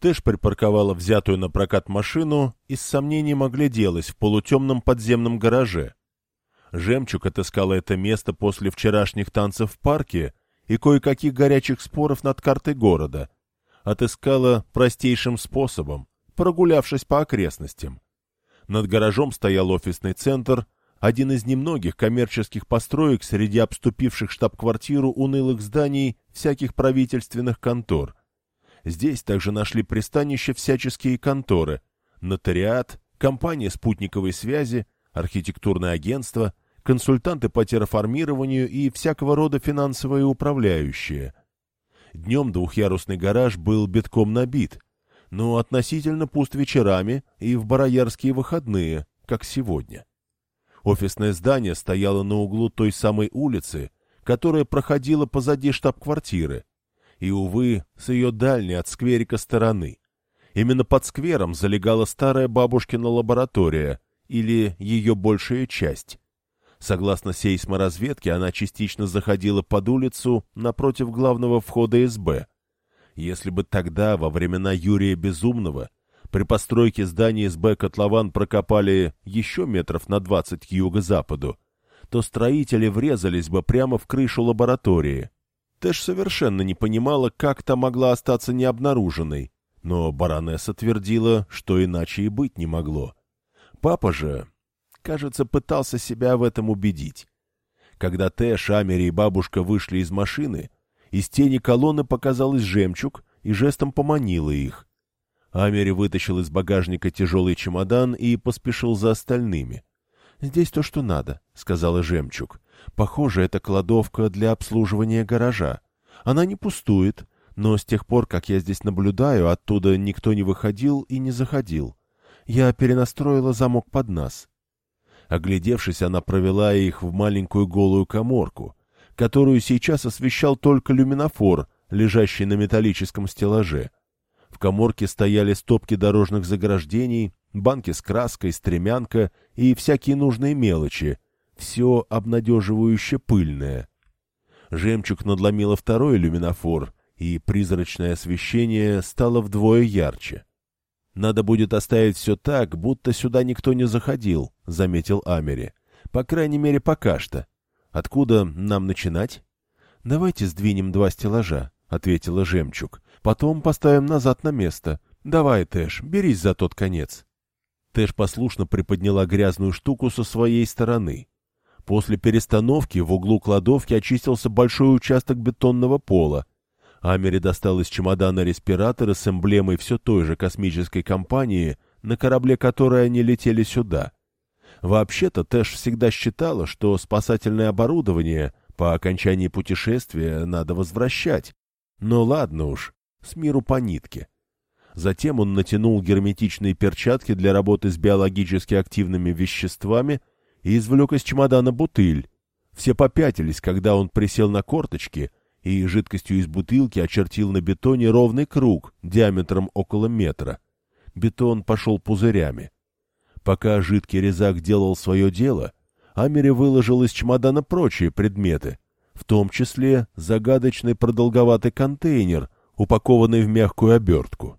Тэш припарковала взятую на прокат машину и с сомнением огляделась в полутемном подземном гараже. Жемчуг отыскала это место после вчерашних танцев в парке и кое-каких горячих споров над картой города. Отыскала простейшим способом, прогулявшись по окрестностям. Над гаражом стоял офисный центр, один из немногих коммерческих построек среди обступивших штаб-квартиру унылых зданий всяких правительственных контор. Здесь также нашли пристанище всяческие конторы, нотариат, компания спутниковой связи, архитектурное агентство, консультанты по терраформированию и всякого рода финансовые управляющие. Днем двухъярусный гараж был битком набит, но относительно пуст вечерами и в бароярские выходные, как сегодня. Офисное здание стояло на углу той самой улицы, которая проходила позади штаб-квартиры, и, увы, с ее дальней от скверика стороны. Именно под сквером залегала старая бабушкина лаборатория, или ее большая часть. Согласно сейсморазведке, она частично заходила под улицу напротив главного входа СБ. Если бы тогда, во времена Юрия Безумного, при постройке здания СБ котлован прокопали еще метров на двадцать к юго-западу, то строители врезались бы прямо в крышу лаборатории. Тэш совершенно не понимала, как та могла остаться необнаруженной, но баронесса твердила, что иначе и быть не могло. Папа же, кажется, пытался себя в этом убедить. Когда Тэш, Амери и бабушка вышли из машины, из тени колонны показалась жемчуг и жестом поманила их. Амери вытащил из багажника тяжелый чемодан и поспешил за остальными. — Здесь то, что надо, — сказала жемчуг. — Похоже, это кладовка для обслуживания гаража. Она не пустует, но с тех пор, как я здесь наблюдаю, оттуда никто не выходил и не заходил. Я перенастроила замок под нас. Оглядевшись, она провела их в маленькую голую коморку, которую сейчас освещал только люминофор, лежащий на металлическом стеллаже. В коморке стояли стопки дорожных заграждений, банки с краской, стремянка и всякие нужные мелочи, все обнадеживающе пыльное. Жемчуг надломила второй люминофор, и призрачное освещение стало вдвое ярче. «Надо будет оставить все так, будто сюда никто не заходил», — заметил Амери. «По крайней мере, пока что. Откуда нам начинать?» «Давайте сдвинем два стеллажа», — ответила Жемчуг. «Потом поставим назад на место. Давай, Тэш, берись за тот конец». Тэш послушно приподняла грязную штуку со своей стороны. После перестановки в углу кладовки очистился большой участок бетонного пола. Амери достал из чемодана респираторы с эмблемой все той же космической компании, на корабле которой они летели сюда. Вообще-то Тэш всегда считала, что спасательное оборудование по окончании путешествия надо возвращать. Но ладно уж, с миру по нитке. Затем он натянул герметичные перчатки для работы с биологически активными веществами и извлек из чемодана бутыль. Все попятились, когда он присел на корточки и жидкостью из бутылки очертил на бетоне ровный круг диаметром около метра. Бетон пошел пузырями. Пока жидкий резак делал свое дело, Амери выложил из чемодана прочие предметы, в том числе загадочный продолговатый контейнер, упакованный в мягкую обертку.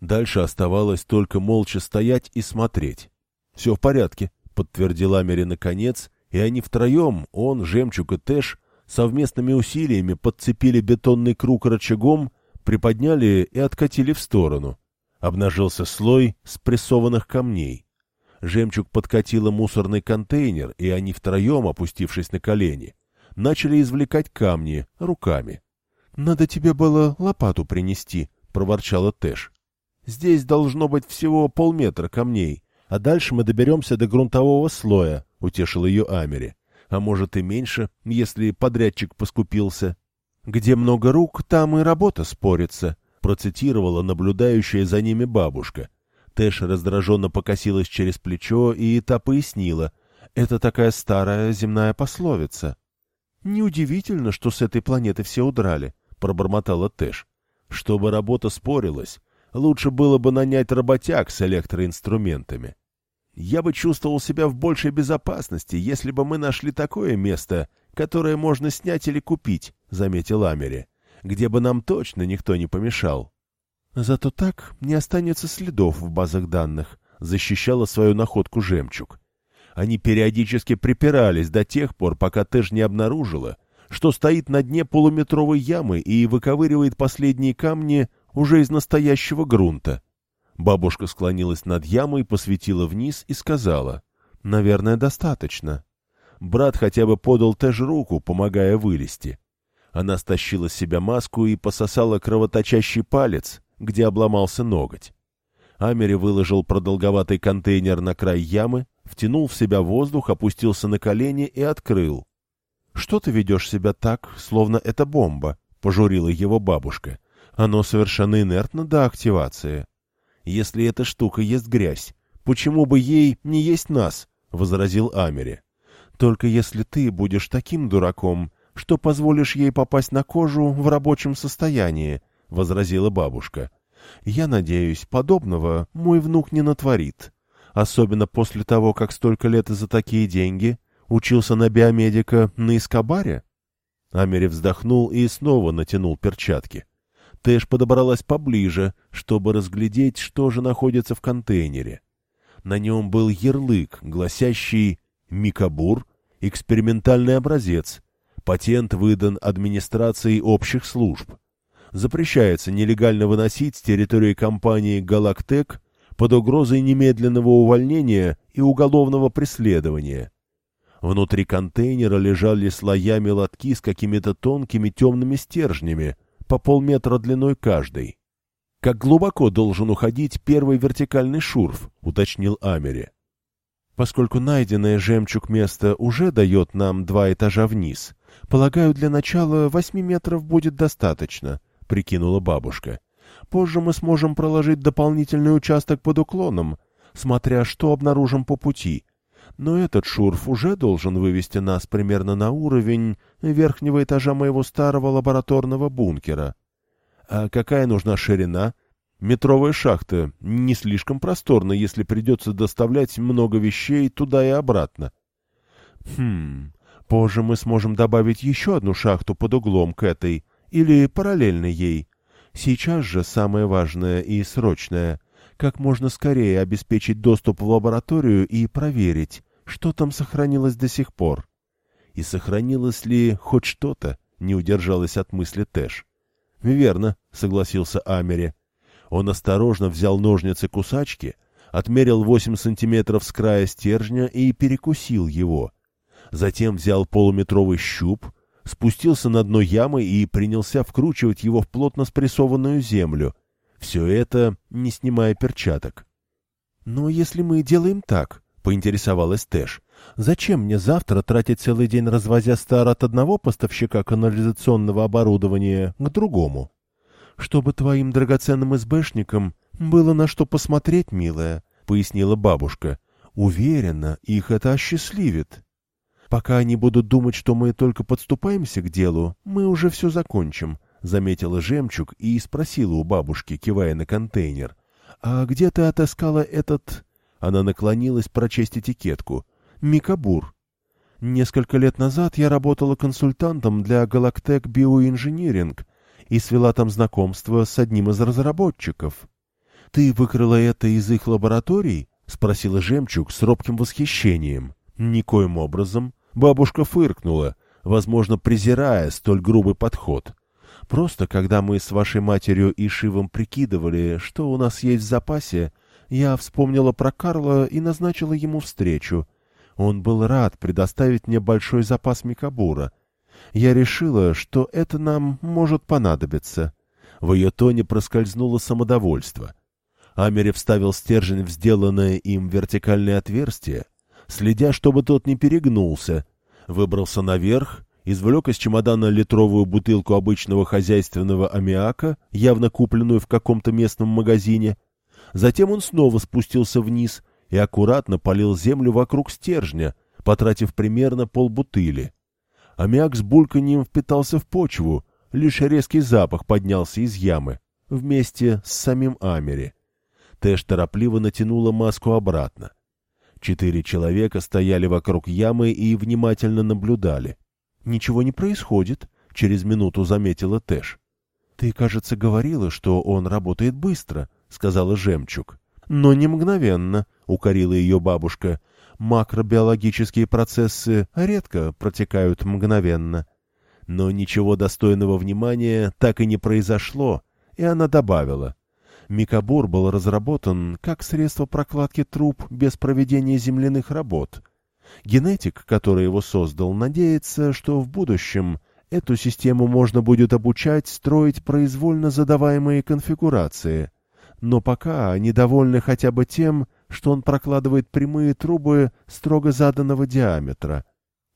Дальше оставалось только молча стоять и смотреть. — Все в порядке, — подтвердил Амери наконец, и они втроем, он, Жемчуг и Тэш, совместными усилиями подцепили бетонный круг рычагом, приподняли и откатили в сторону. Обнажился слой спрессованных камней. Жемчуг подкатила мусорный контейнер, и они втроем, опустившись на колени, начали извлекать камни руками. — Надо тебе было лопату принести, — проворчала Тэш. — Здесь должно быть всего полметра камней, а дальше мы доберемся до грунтового слоя, — утешил ее Амери. — А может и меньше, если подрядчик поскупился. — Где много рук, там и работа спорится, — процитировала наблюдающая за ними бабушка, Тэш раздраженно покосилась через плечо, и та пояснила. Это такая старая земная пословица. «Неудивительно, что с этой планеты все удрали», — пробормотала Тэш. «Чтобы работа спорилась, лучше было бы нанять работяг с электроинструментами. Я бы чувствовал себя в большей безопасности, если бы мы нашли такое место, которое можно снять или купить», — заметил Амери, — «где бы нам точно никто не помешал». Зато так не останется следов в базах данных, защищала свою находку жемчуг. Они периодически припирались до тех пор, пока Тэш не обнаружила, что стоит на дне полуметровой ямы и выковыривает последние камни уже из настоящего грунта. Бабушка склонилась над ямой, посветила вниз и сказала, «Наверное, достаточно». Брат хотя бы подал Тэш руку, помогая вылезти. Она стащила с себя маску и пососала кровоточащий палец, где обломался ноготь. Амери выложил продолговатый контейнер на край ямы, втянул в себя воздух, опустился на колени и открыл. — Что ты ведешь себя так, словно это бомба? — пожурила его бабушка. — Оно совершенно инертно до активации. — Если эта штука ест грязь, почему бы ей не есть нас? — возразил Амери. — Только если ты будешь таким дураком, что позволишь ей попасть на кожу в рабочем состоянии, — возразила бабушка. — Я надеюсь, подобного мой внук не натворит. Особенно после того, как столько лет и за такие деньги учился на биомедика на Искабаре? Амери вздохнул и снова натянул перчатки. Тэш подобралась поближе, чтобы разглядеть, что же находится в контейнере. На нем был ярлык, гласящий «Микабур. Экспериментальный образец. Патент выдан администрацией общих служб. Запрещается нелегально выносить с территории компании «Галактек» под угрозой немедленного увольнения и уголовного преследования. Внутри контейнера лежали слоями лотки с какими-то тонкими темными стержнями, по полметра длиной каждый. «Как глубоко должен уходить первый вертикальный шурф?» — уточнил Амери. «Поскольку найденное жемчуг место уже дает нам два этажа вниз, полагаю, для начала восьми метров будет достаточно», — прикинула бабушка. «Позже мы сможем проложить дополнительный участок под уклоном, смотря что обнаружим по пути» но этот шурф уже должен вывести нас примерно на уровень верхнего этажа моего старого лабораторного бункера. А какая нужна ширина? Метровая шахта не слишком просторна, если придется доставлять много вещей туда и обратно. Хм, позже мы сможем добавить еще одну шахту под углом к этой, или параллельно ей. Сейчас же самое важное и срочное как можно скорее обеспечить доступ в лабораторию и проверить, что там сохранилось до сих пор. И сохранилось ли хоть что-то, не удержалась от мысли Тэш. «Верно», — согласился Амери. Он осторожно взял ножницы-кусачки, отмерил восемь сантиметров с края стержня и перекусил его. Затем взял полуметровый щуп, спустился на дно ямы и принялся вкручивать его в плотно спрессованную землю, все это, не снимая перчаток. «Но если мы делаем так», — поинтересовалась Тэш, «зачем мне завтра тратить целый день, развозя стар от одного поставщика канализационного оборудования к другому? Чтобы твоим драгоценным СБшникам было на что посмотреть, милая», — пояснила бабушка. «Уверена, их это осчастливит. Пока они будут думать, что мы только подступаемся к делу, мы уже все закончим, заметила жемчуг и спросила у бабушки, кивая на контейнер. «А где ты отыскала этот...» Она наклонилась прочесть этикетку. «Микабур». «Несколько лет назад я работала консультантом для Галактек Биоинжиниринг и свела там знакомство с одним из разработчиков». «Ты выкрыла это из их лабораторий?» — спросила жемчуг с робким восхищением. «Никоим образом». Бабушка фыркнула, возможно, презирая столь грубый подход. Просто когда мы с вашей матерью и Шивом прикидывали, что у нас есть в запасе, я вспомнила про Карла и назначила ему встречу. Он был рад предоставить мне большой запас Микабура. Я решила, что это нам может понадобиться. В ее тоне проскользнуло самодовольство. Амери вставил стержень в сделанное им вертикальное отверстие, следя, чтобы тот не перегнулся, выбрался наверх извлек из чемодана литровую бутылку обычного хозяйственного аммиака, явно купленную в каком-то местном магазине. Затем он снова спустился вниз и аккуратно полил землю вокруг стержня, потратив примерно полбутыли. Аммиак с бульканьем впитался в почву, лишь резкий запах поднялся из ямы, вместе с самим Амери. Тэш торопливо натянула маску обратно. Четыре человека стояли вокруг ямы и внимательно наблюдали. — Ничего не происходит, — через минуту заметила Тэш. — Ты «Ты, кажется, говорила, что он работает быстро», — сказала Жемчуг. «Но не мгновенно», — укорила ее бабушка. «Макробиологические процессы редко протекают мгновенно». Но ничего достойного внимания так и не произошло, и она добавила. Микобур был разработан как средство прокладки труб без проведения земляных работ. Генетик, который его создал, надеется, что в будущем эту систему можно будет обучать строить произвольно задаваемые конфигурации. Но пока они довольны хотя бы тем, что он прокладывает прямые трубы строго заданного диаметра.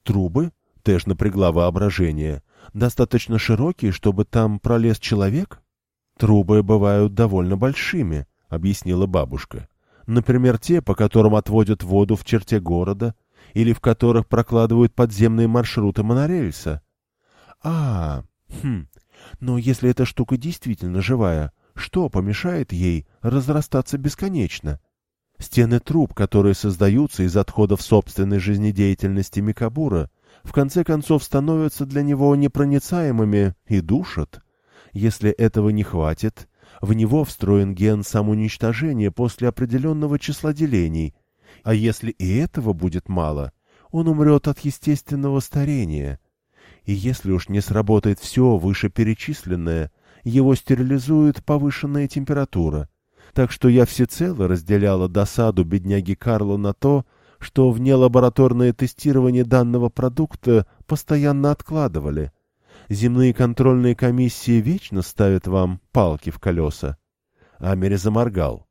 Трубы? Тэш напрягла воображение. Достаточно широкие, чтобы там пролез человек? Трубы бывают довольно большими, объяснила бабушка. Например, те, по которым отводят воду в черте города, или в которых прокладывают подземные маршруты монорельса. А, хм, но если эта штука действительно живая, что помешает ей разрастаться бесконечно? Стены труб, которые создаются из отходов собственной жизнедеятельности Микабура, в конце концов становятся для него непроницаемыми и душат. Если этого не хватит, в него встроен ген самоуничтожения после определенного числа делений, а если и этого будет мало, он умрет от естественного старения. И если уж не сработает все вышеперечисленное, его стерилизует повышенная температура. Так что я всецело разделяла досаду бедняги Карла на то, что внелабораторное тестирование данного продукта постоянно откладывали. Земные контрольные комиссии вечно ставят вам палки в колеса. Амери заморгал.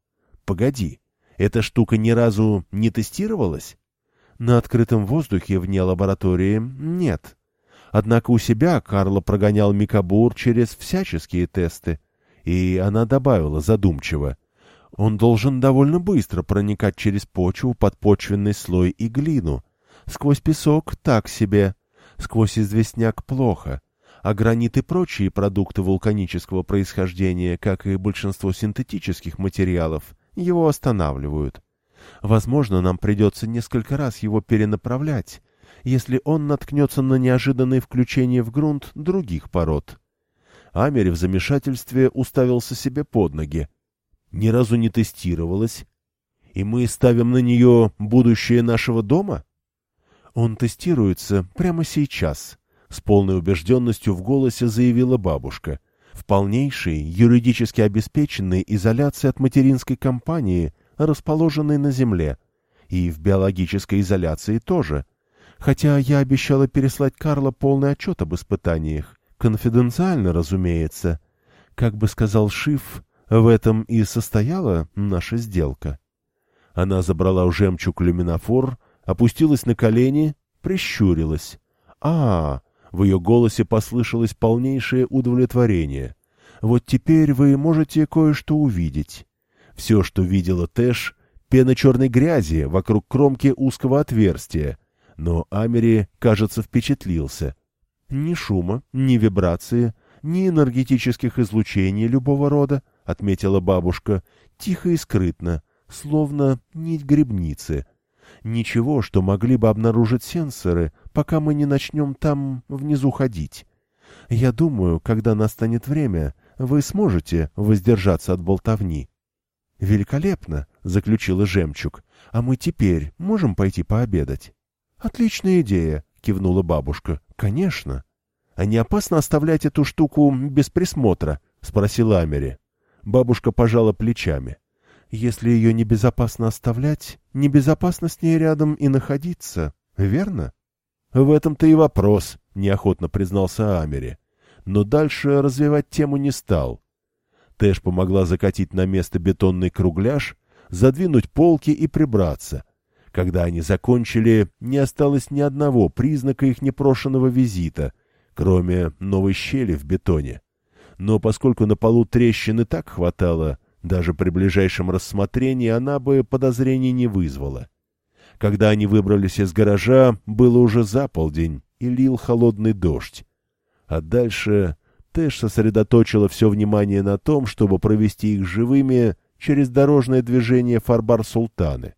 «Погоди, эта штука ни разу не тестировалась?» «На открытом воздухе вне лаборатории нет. Однако у себя Карло прогонял Микабур через всяческие тесты». И она добавила задумчиво. Он должен довольно быстро проникать через почву, подпочвенный слой и глину. Сквозь песок так себе, сквозь известняк плохо, а гранит и прочие продукты вулканического происхождения, как и большинство синтетических материалов, его останавливают. Возможно, нам придется несколько раз его перенаправлять, если он наткнется на неожиданные включения в грунт других пород. Амери в замешательстве уставился себе под ноги ни разу не тестировалась, и мы ставим на нее будущее нашего дома? Он тестируется прямо сейчас, с полной убежденностью в голосе заявила бабушка, в полнейшей, юридически обеспеченной изоляции от материнской компании, расположенной на Земле, и в биологической изоляции тоже, хотя я обещала переслать Карла полный отчет об испытаниях, конфиденциально, разумеется. Как бы сказал Шиф, в этом и состояла наша сделка. Она забрала у жемчуг люминофор, опустилась на колени, прищурилась. а, в ее голосе послышалось полнейшее удовлетворение. «Вот теперь вы можете кое-что увидеть. Все, что видела Тэш, пена черной грязи вокруг кромки узкого отверстия, но Амери, кажется, впечатлился. Ни шума, ни вибрации, ни энергетических излучений любого рода, отметила бабушка, тихо и скрытно, словно нить грибницы. Ничего, что могли бы обнаружить сенсоры, пока мы не начнем там внизу ходить. Я думаю, когда настанет время, вы сможете воздержаться от болтовни. — Великолепно, — заключила Жемчуг. — А мы теперь можем пойти пообедать? — Отличная идея, — кивнула бабушка. — Конечно. — А не опасно оставлять эту штуку без присмотра? — спросила Амери. Бабушка пожала плечами. Если ее небезопасно оставлять, небезопасно с ней рядом и находиться, верно? В этом-то и вопрос, неохотно признался Амери. Но дальше развивать тему не стал. Тэш помогла закатить на место бетонный кругляш, задвинуть полки и прибраться. Когда они закончили, не осталось ни одного признака их непрошенного визита, кроме новой щели в бетоне но поскольку на полу трещины так хватало, даже при ближайшем рассмотрении она бы подозрений не вызвала. Когда они выбрались из гаража, было уже за полдень, и лил холодный дождь. А дальше Тэш сосредоточила все внимание на том, чтобы провести их живыми через дорожное движение Фарбар-Султаны.